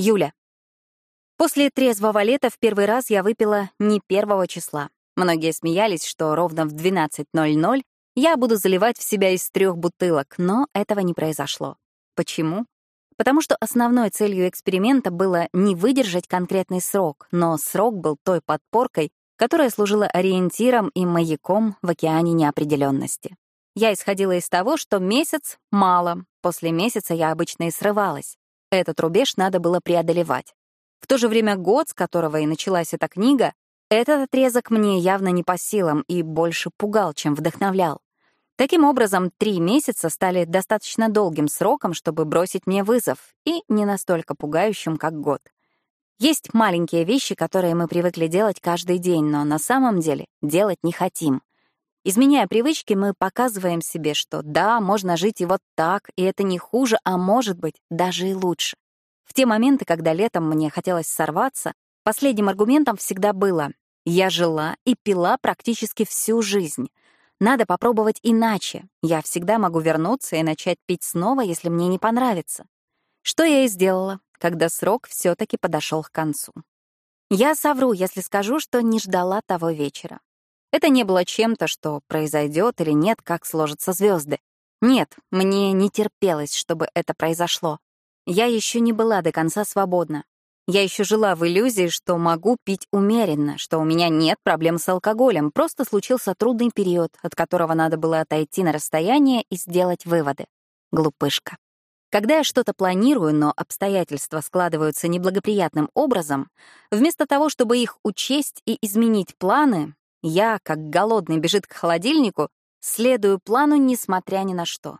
Юля. После трезвого лета в первый раз я выпила не первого числа. Многие смеялись, что ровно в 12.00 я буду заливать в себя из трех бутылок, но этого не произошло. Почему? Потому что основной целью эксперимента было не выдержать конкретный срок, но срок был той подпоркой, которая служила ориентиром и маяком в океане неопределенности. Я исходила из того, что месяц — мало, после месяца я обычно и срывалась. Этот рубеж надо было преодолевать. В то же время год, с которого и началась эта книга, этот отрезок мне явно не по силам и больше пугал, чем вдохновлял. Таким образом, три месяца стали достаточно долгим сроком, чтобы бросить мне вызов, и не настолько пугающим, как год. Есть маленькие вещи, которые мы привыкли делать каждый день, но на самом деле делать не хотим. Изменяя привычки, мы показываем себе, что да, можно жить и вот так, и это не хуже, а может быть, даже и лучше. В те моменты, когда летом мне хотелось сорваться, последним аргументом всегда было я жила и пила практически всю жизнь. Надо попробовать иначе. Я всегда могу вернуться и начать пить снова, если мне не понравится. Что я и сделала, когда срок все таки подошел к концу. Я совру, если скажу, что не ждала того вечера. Это не было чем-то, что произойдет или нет, как сложатся звезды. Нет, мне не терпелось, чтобы это произошло. Я еще не была до конца свободна. Я еще жила в иллюзии, что могу пить умеренно, что у меня нет проблем с алкоголем, просто случился трудный период, от которого надо было отойти на расстояние и сделать выводы. Глупышка. Когда я что-то планирую, но обстоятельства складываются неблагоприятным образом, вместо того, чтобы их учесть и изменить планы, я, как голодный бежит к холодильнику, следую плану, несмотря ни на что.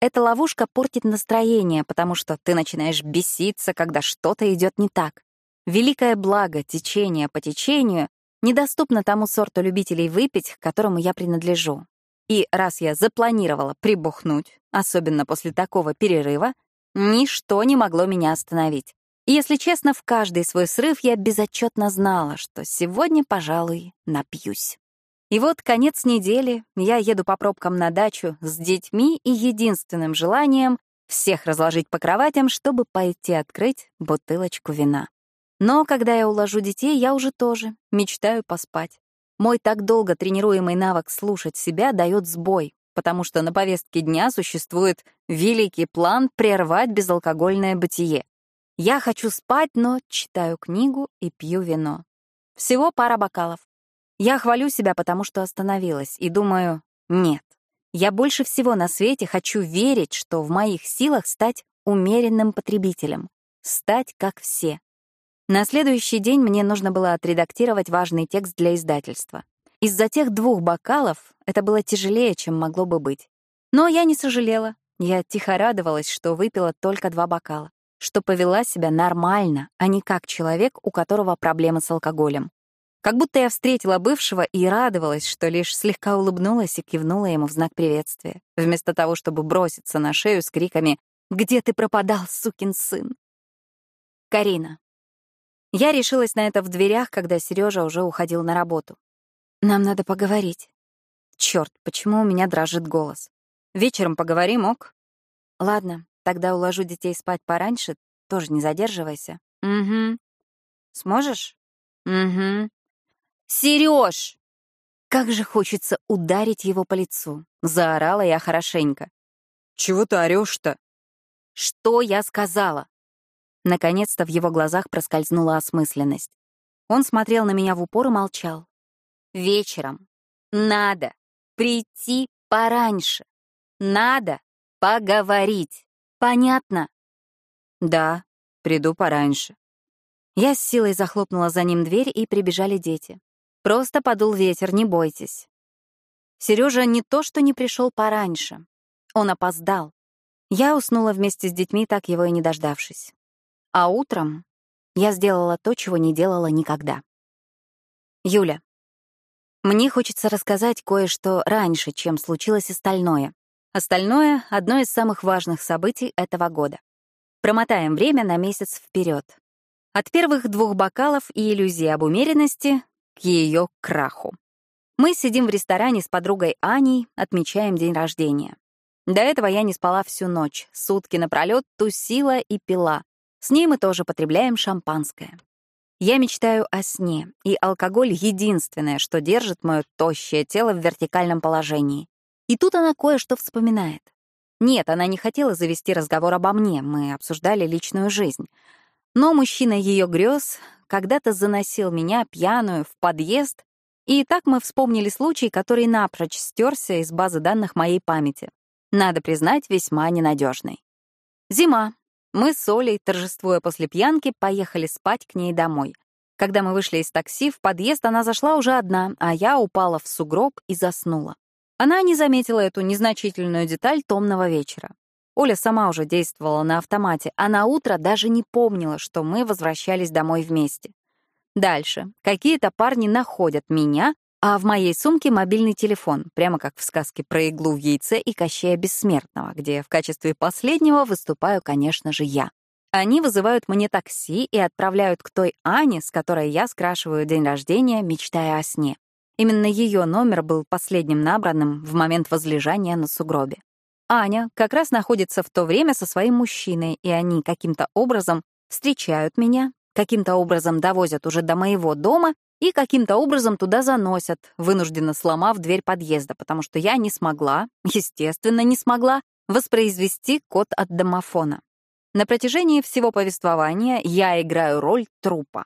Эта ловушка портит настроение, потому что ты начинаешь беситься, когда что-то идет не так. Великое благо, течение по течению, недоступно тому сорту любителей выпить, к которому я принадлежу. И раз я запланировала прибухнуть, особенно после такого перерыва, ничто не могло меня остановить. И, если честно, в каждый свой срыв я безотчетно знала, что сегодня, пожалуй, напьюсь. И вот конец недели, я еду по пробкам на дачу с детьми и единственным желанием всех разложить по кроватям, чтобы пойти открыть бутылочку вина. Но когда я уложу детей, я уже тоже мечтаю поспать. Мой так долго тренируемый навык слушать себя дает сбой, потому что на повестке дня существует великий план прервать безалкогольное бытие. Я хочу спать, но читаю книгу и пью вино. Всего пара бокалов. Я хвалю себя, потому что остановилась, и думаю, нет. Я больше всего на свете хочу верить, что в моих силах стать умеренным потребителем, стать как все. На следующий день мне нужно было отредактировать важный текст для издательства. Из-за тех двух бокалов это было тяжелее, чем могло бы быть. Но я не сожалела. Я тихо радовалась, что выпила только два бокала, что повела себя нормально, а не как человек, у которого проблемы с алкоголем. Как будто я встретила бывшего и радовалась, что лишь слегка улыбнулась и кивнула ему в знак приветствия, вместо того, чтобы броситься на шею с криками «Где ты пропадал, сукин сын?» Карина. Я решилась на это в дверях, когда Сережа уже уходил на работу. «Нам надо поговорить». Черт, почему у меня дрожит голос? Вечером поговорим, ок? Ладно, тогда уложу детей спать пораньше, тоже не задерживайся. Угу. Сможешь? Угу. Сереж! Как же хочется ударить его по лицу. Заорала я хорошенько. Чего ты орешь-то? Что я сказала? Наконец-то в его глазах проскользнула осмысленность. Он смотрел на меня в упор и молчал. Вечером. Надо прийти пораньше. Надо поговорить. Понятно? Да, приду пораньше. Я с силой захлопнула за ним дверь, и прибежали дети. Просто подул ветер, не бойтесь. Сережа не то, что не пришел пораньше. Он опоздал. Я уснула вместе с детьми, так его и не дождавшись. А утром я сделала то, чего не делала никогда. Юля. Мне хочется рассказать кое-что раньше, чем случилось остальное. Остальное — одно из самых важных событий этого года. Промотаем время на месяц вперед. От первых двух бокалов и иллюзии об умеренности к ее краху. Мы сидим в ресторане с подругой Аней, отмечаем день рождения. До этого я не спала всю ночь, сутки напролет тусила и пила. С ней мы тоже потребляем шампанское. Я мечтаю о сне, и алкоголь — единственное, что держит мое тощее тело в вертикальном положении. И тут она кое-что вспоминает. Нет, она не хотела завести разговор обо мне, мы обсуждали личную жизнь. Но мужчина ее грез когда-то заносил меня, пьяную, в подъезд, и так мы вспомнили случай, который напрочь стерся из базы данных моей памяти. Надо признать, весьма ненадежный. Зима. Мы с Олей, торжествуя после пьянки, поехали спать к ней домой. Когда мы вышли из такси, в подъезд она зашла уже одна, а я упала в сугроб и заснула. Она не заметила эту незначительную деталь томного вечера. Оля сама уже действовала на автомате, а на утро даже не помнила, что мы возвращались домой вместе. Дальше. Какие-то парни находят меня, а в моей сумке мобильный телефон, прямо как в сказке про иглу в яйце и Кощея Бессмертного, где в качестве последнего выступаю, конечно же, я. Они вызывают мне такси и отправляют к той Ане, с которой я скрашиваю день рождения, мечтая о сне. Именно ее номер был последним набранным в момент возлежания на сугробе. Аня как раз находится в то время со своим мужчиной, и они каким-то образом встречают меня, каким-то образом довозят уже до моего дома и каким-то образом туда заносят, вынужденно сломав дверь подъезда, потому что я не смогла, естественно, не смогла, воспроизвести код от домофона. На протяжении всего повествования я играю роль трупа.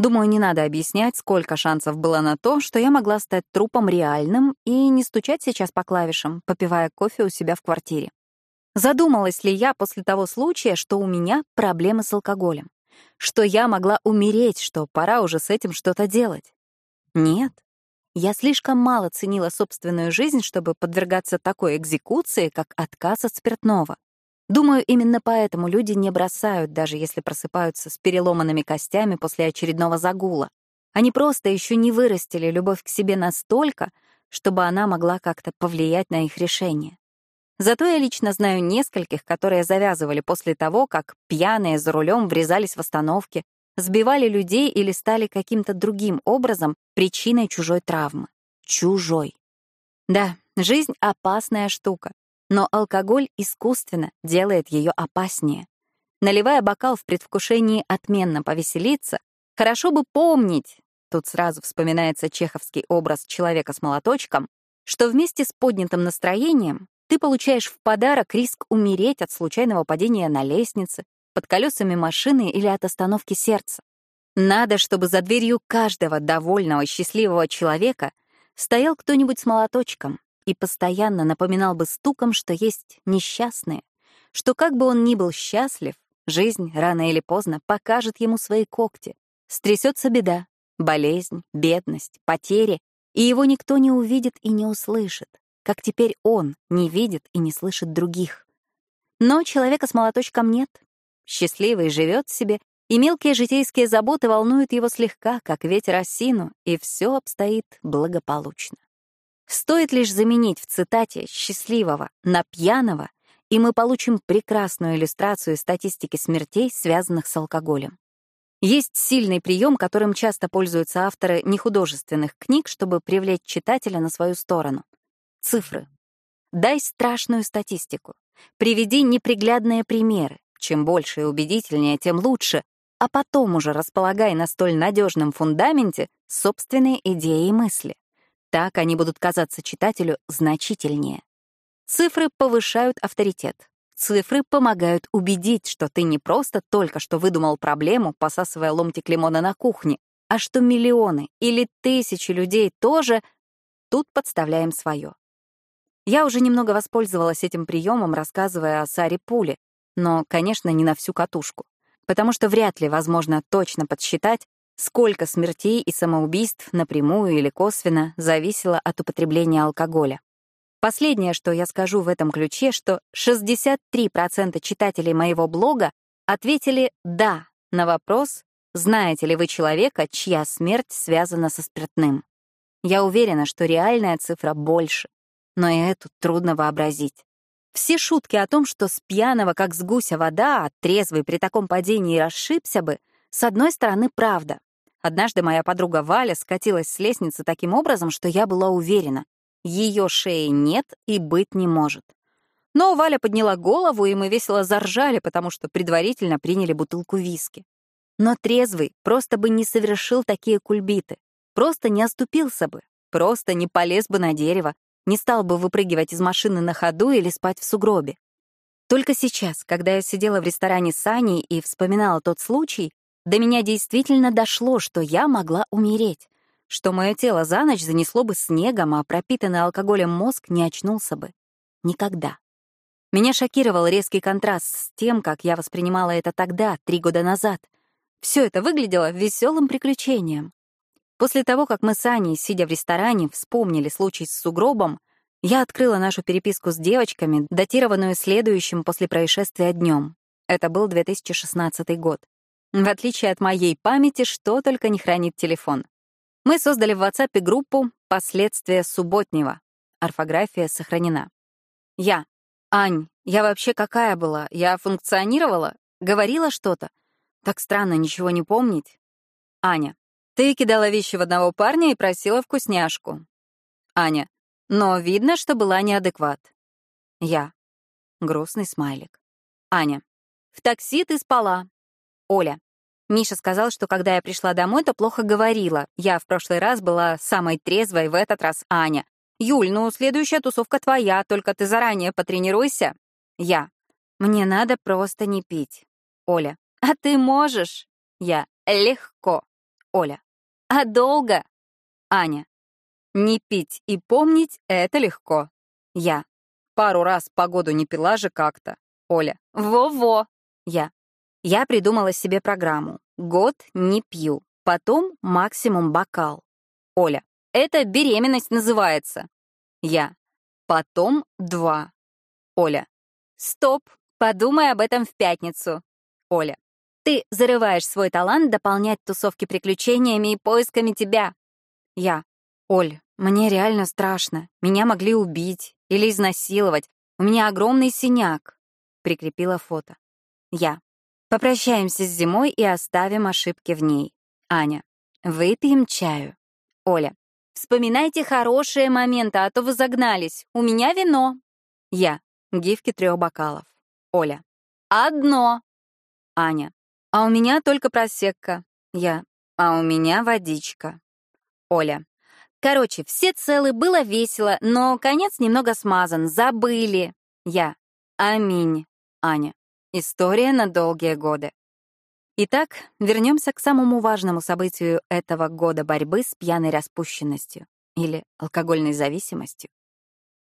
Думаю, не надо объяснять, сколько шансов было на то, что я могла стать трупом реальным и не стучать сейчас по клавишам, попивая кофе у себя в квартире. Задумалась ли я после того случая, что у меня проблемы с алкоголем? Что я могла умереть, что пора уже с этим что-то делать? Нет. Я слишком мало ценила собственную жизнь, чтобы подвергаться такой экзекуции, как отказ от спиртного. Думаю, именно поэтому люди не бросают, даже если просыпаются с переломанными костями после очередного загула. Они просто еще не вырастили любовь к себе настолько, чтобы она могла как-то повлиять на их решение. Зато я лично знаю нескольких, которые завязывали после того, как пьяные за рулем врезались в остановки, сбивали людей или стали каким-то другим образом причиной чужой травмы. Чужой. Да, жизнь — опасная штука. Но алкоголь искусственно делает ее опаснее. Наливая бокал в предвкушении отменно повеселиться, хорошо бы помнить, тут сразу вспоминается чеховский образ человека с молоточком, что вместе с поднятым настроением ты получаешь в подарок риск умереть от случайного падения на лестнице, под колесами машины или от остановки сердца. Надо, чтобы за дверью каждого довольного, счастливого человека стоял кто-нибудь с молоточком, и постоянно напоминал бы стуком, что есть несчастные, что как бы он ни был счастлив, жизнь рано или поздно покажет ему свои когти. Стрясется беда, болезнь, бедность, потери, и его никто не увидит и не услышит, как теперь он не видит и не слышит других. Но человека с молоточком нет. Счастливый живет себе, и мелкие житейские заботы волнуют его слегка, как ветер осину, и все обстоит благополучно. Стоит лишь заменить в цитате «счастливого» на «пьяного», и мы получим прекрасную иллюстрацию статистики смертей, связанных с алкоголем. Есть сильный прием, которым часто пользуются авторы нехудожественных книг, чтобы привлечь читателя на свою сторону. Цифры. Дай страшную статистику. Приведи неприглядные примеры. Чем больше и убедительнее, тем лучше. А потом уже располагай на столь надежном фундаменте собственные идеи и мысли. Так они будут казаться читателю значительнее. Цифры повышают авторитет. Цифры помогают убедить, что ты не просто только что выдумал проблему, посасывая ломтик лимона на кухне, а что миллионы или тысячи людей тоже тут подставляем свое. Я уже немного воспользовалась этим приемом, рассказывая о Саре Пуле, но, конечно, не на всю катушку, потому что вряд ли возможно точно подсчитать, сколько смертей и самоубийств напрямую или косвенно зависело от употребления алкоголя. Последнее, что я скажу в этом ключе, что 63% читателей моего блога ответили «да» на вопрос «Знаете ли вы человека, чья смерть связана со спиртным?» Я уверена, что реальная цифра больше, но и эту трудно вообразить. Все шутки о том, что с пьяного, как с гуся вода, а трезвый при таком падении расшибся бы, с одной стороны, правда. Однажды моя подруга Валя скатилась с лестницы таким образом, что я была уверена, ее шеи нет и быть не может. Но Валя подняла голову, и мы весело заржали, потому что предварительно приняли бутылку виски. Но трезвый просто бы не совершил такие кульбиты, просто не оступился бы, просто не полез бы на дерево, не стал бы выпрыгивать из машины на ходу или спать в сугробе. Только сейчас, когда я сидела в ресторане с Аней и вспоминала тот случай, до меня действительно дошло, что я могла умереть, что мое тело за ночь занесло бы снегом, а пропитанный алкоголем мозг не очнулся бы. Никогда. Меня шокировал резкий контраст с тем, как я воспринимала это тогда, три года назад. Все это выглядело веселым приключением. После того, как мы с Аней, сидя в ресторане, вспомнили случай с сугробом, я открыла нашу переписку с девочками, датированную следующим после происшествия днем. Это был 2016 год. В отличие от моей памяти, что только не хранит телефон. Мы создали в WhatsApp группу «Последствия субботнего». Орфография сохранена. Я. «Ань, я вообще какая была? Я функционировала? Говорила что-то? Так странно ничего не помнить». Аня. «Ты кидала вещи в одного парня и просила вкусняшку». Аня. «Но видно, что была неадекват». Я. Грустный смайлик. Аня. «В такси ты спала». Оля. Миша сказал, что когда я пришла домой, то плохо говорила. Я в прошлый раз была самой трезвой, в этот раз Аня. «Юль, ну, следующая тусовка твоя, только ты заранее потренируйся». Я. «Мне надо просто не пить». Оля. «А ты можешь?» Я. «Легко». Оля. «А долго?» Аня. «Не пить и помнить — это легко». Я. «Пару раз погоду не пила же как-то». Оля. «Во-во». Я. Я придумала себе программу. Год не пью, потом максимум бокал. Оля. Это беременность называется. Я. Потом два. Оля. Стоп, подумай об этом в пятницу. Оля. Ты зарываешь свой талант дополнять тусовки приключениями и поисками тебя. Я. Оль, мне реально страшно. Меня могли убить или изнасиловать. У меня огромный синяк. Прикрепила фото. Я. Попрощаемся с зимой и оставим ошибки в ней. Аня. Выпьем чаю. Оля. Вспоминайте хорошие моменты, а то вы загнались. У меня вино. Я. Гифки трех бокалов. Оля. Одно. Аня. А у меня только просекка. Я. А у меня водичка. Оля. Короче, все целы, было весело, но конец немного смазан, забыли. Я. Аминь. Аня. История на долгие годы. Итак, вернемся к самому важному событию этого года борьбы с пьяной распущенностью или алкогольной зависимостью.